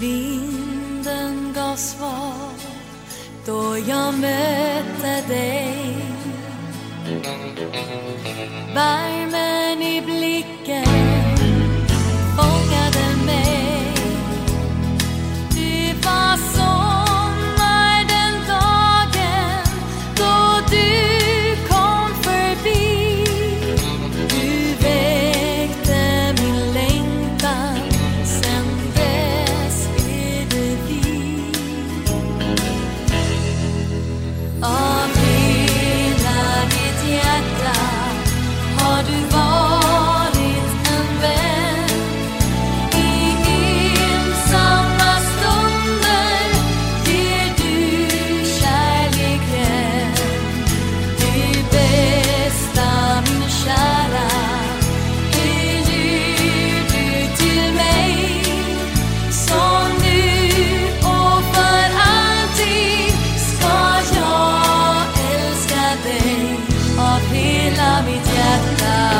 Vinden gav svar då jag mötte dig. Värmen i blicken. acá.